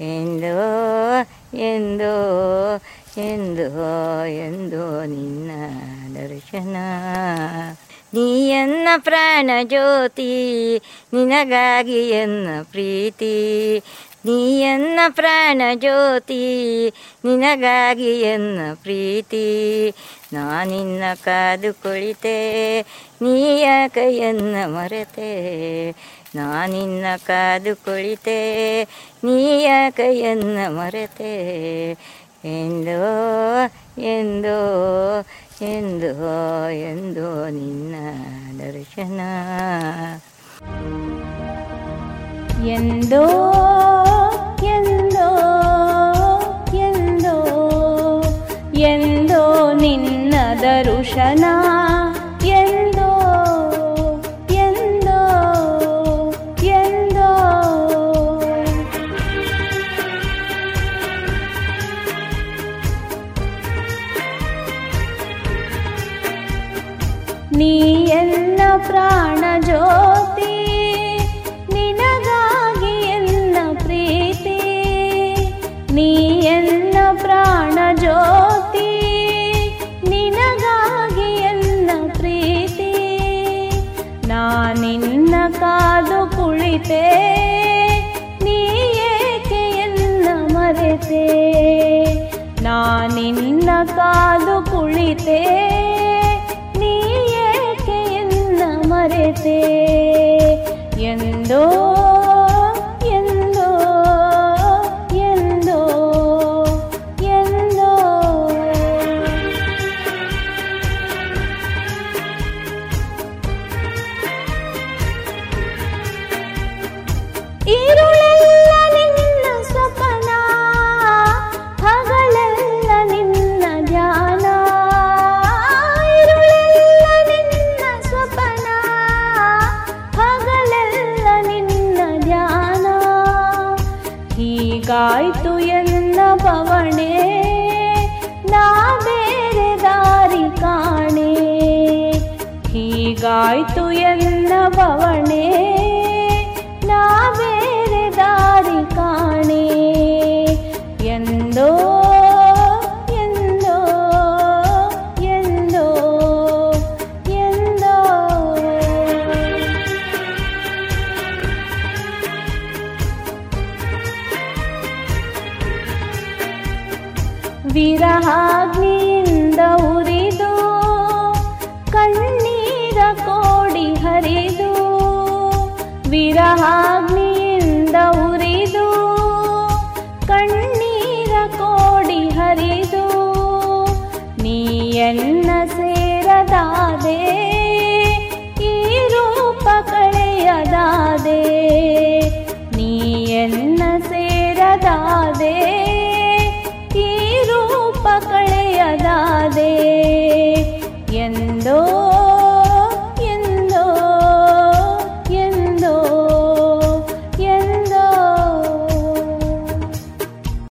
ಎಂದೋ ಎಂದೋ ಎಂದೋ ಎಂದೋ ನಿನ್ನ ದರ್ಶನ. ನೀಯನ್ನ ಪ್ರಾಣ ಜ್ಯೋತಿ, ನಿನಗಾಗಿ ಎನ್ನ ಪ್ರೀತಿ. ನೀಯನ್ನ ಪ್ರಾಣ ಜ್ಯೋತಿ, ನಿನಗಾಗಿ ಎನ್ನ ಪ್ರೀತಿ. ನಾನಿನ್ನ ಕಾದು ಕುಳಿತೆ ನೀಯ ಕೈಯನ್ನ ಮರೆತೆ? ನಾನಿನ್ನ ಕಾದು ಕುಳಿತೆ, ನೀಯ ಕೈಯನ್ನ ಮರೆತೆ. ಎಂದೋ ಎಂದೋ ಎಂದೋ ಎಂದೋ ನಿನ್ನ ದರ್ಶನ. ಎಂದೋ ಎಂದೋ ಎಂದೋ ಎಂದೋ ನಿನ್ನ ದರುಶನ. ನೀ ಎಲ್ಲ ಪ್ರಾಣ ಜ್ಯೋತಿ, ನಿನಗಾಗಿ ಎಲ್ಲ ಪ್ರೀತಿ. ನೀ ಎಲ್ಲ ಪ್ರಾಣ ಜ್ಯೋತಿ, ನಿನಗಾಗಿ ಎಲ್ಲ ಪ್ರೀತಿ. ನಾನಿನ್ನ ಕಾದು ಕುಳಿತೆ, ನೀ ಏಕೆ ಎಲ್ಲ ಮರೆತೆ. ನಾನಿನ್ನ ಕಾದು ಕುಳಿತೆ ಎಲ್ಲ ಮರೆತೆ ಹೀಗಾಯ್ತು ಎಲ್ಲ ಪವಣೆ ನಾ ಬೇರೆ ದಾರಿ ಕಾಣೆ. ಹೀಗಾಯ್ತು ಎಲ್ಲ ಪವಣೆ ನಾ ಬೇರೆ ದಾರಿ ಕಾಣೆ. ಎಂದೋ ವಿರಹಾಗ್ನಿಯಿಂದ ಉರಿದು ಕಣ್ಣೀರ ಕೋಡಿ ಹರಿದು ವಿರಹಾಗ್ನಿ